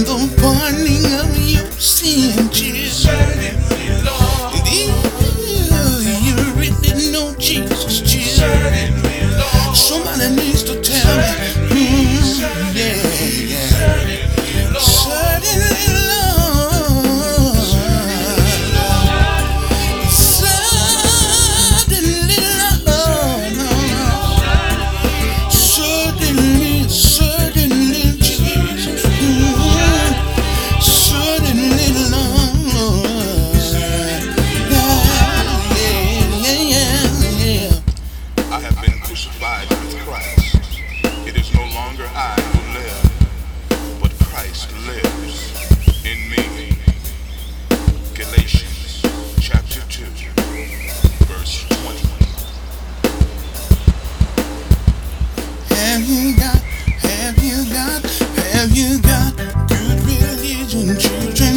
the pardoning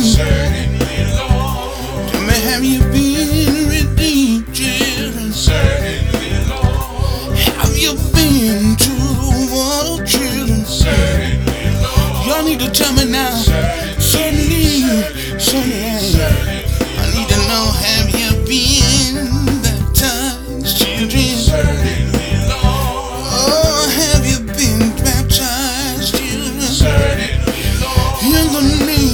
Certainly, Lord. Tell me, have you been redeemed, Certainly, Lord. Have you been true, children? Certainly, Lord. Y'all need to tell me now. Certainly, certainly, certainly. I need to know, have you been baptized, children? Certainly, Lord. Oh, have you been baptized, children? Certainly, Lord. In the name